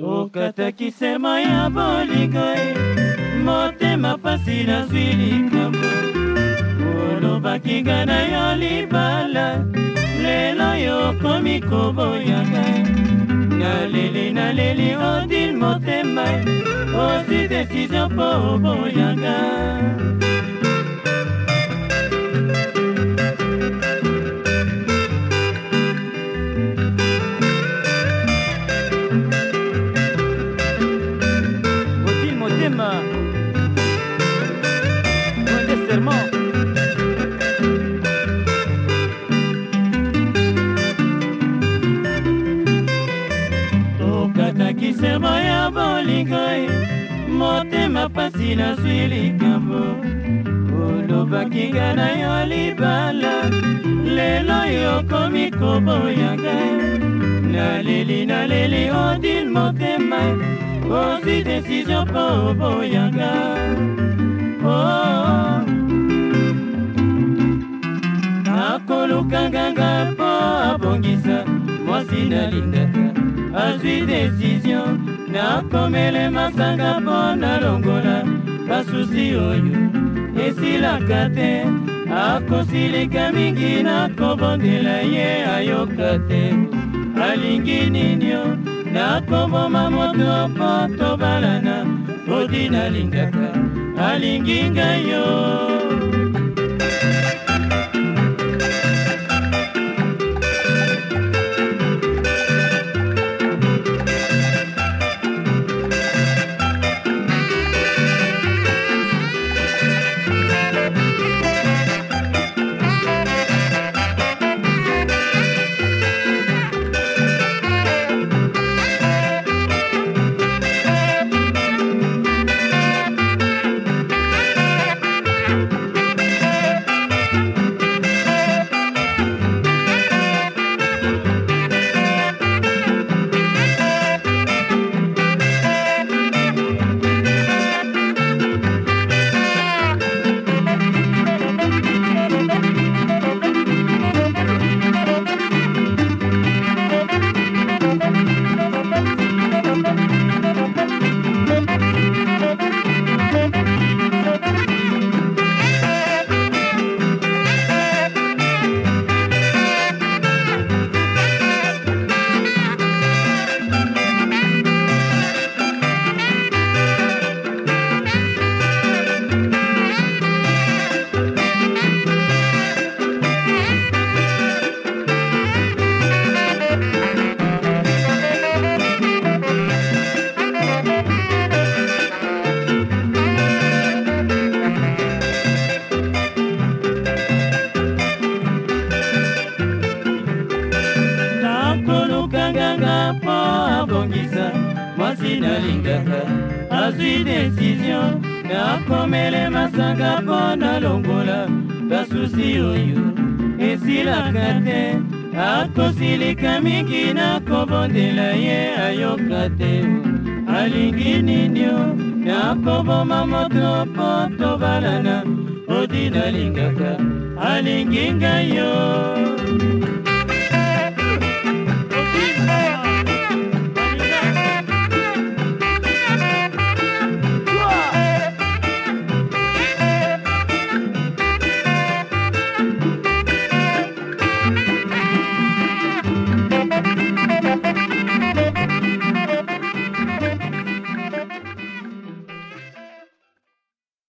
tokatakisema ya bolingo e, motema pasi nazwi likambo olobaki nga na yo libala lelo yo okomi koboyanga e. naleli naleli odil motema e, osi desizio mpo oboyanga liloba ya bolingo e, motema pasi nazwi likambo olobaki nga na yo libala lelo yokomi koboyanga naleli naleli odil motema ozwi desizio mpo oboyanga nakolukanganga oh, oh. mpo abongisa mwasi nalingaka azwi desizio nakomele masanga mpo nalongola basusi oyo esilaka te akosilika mingi nakobondela ye ayoka te alingi ninio nakoboma moto mpo tobalana odi nalingaka alingi ngai yo abongisa mwasi nalingaka azwi desizio akomele masanga mpo nalongola basusi oyo esilaka te akosilika mingi nakobondela ye ayoka te alingi nini o nakoboma moto mpo tobalana odi nalingaka alingi ngai yo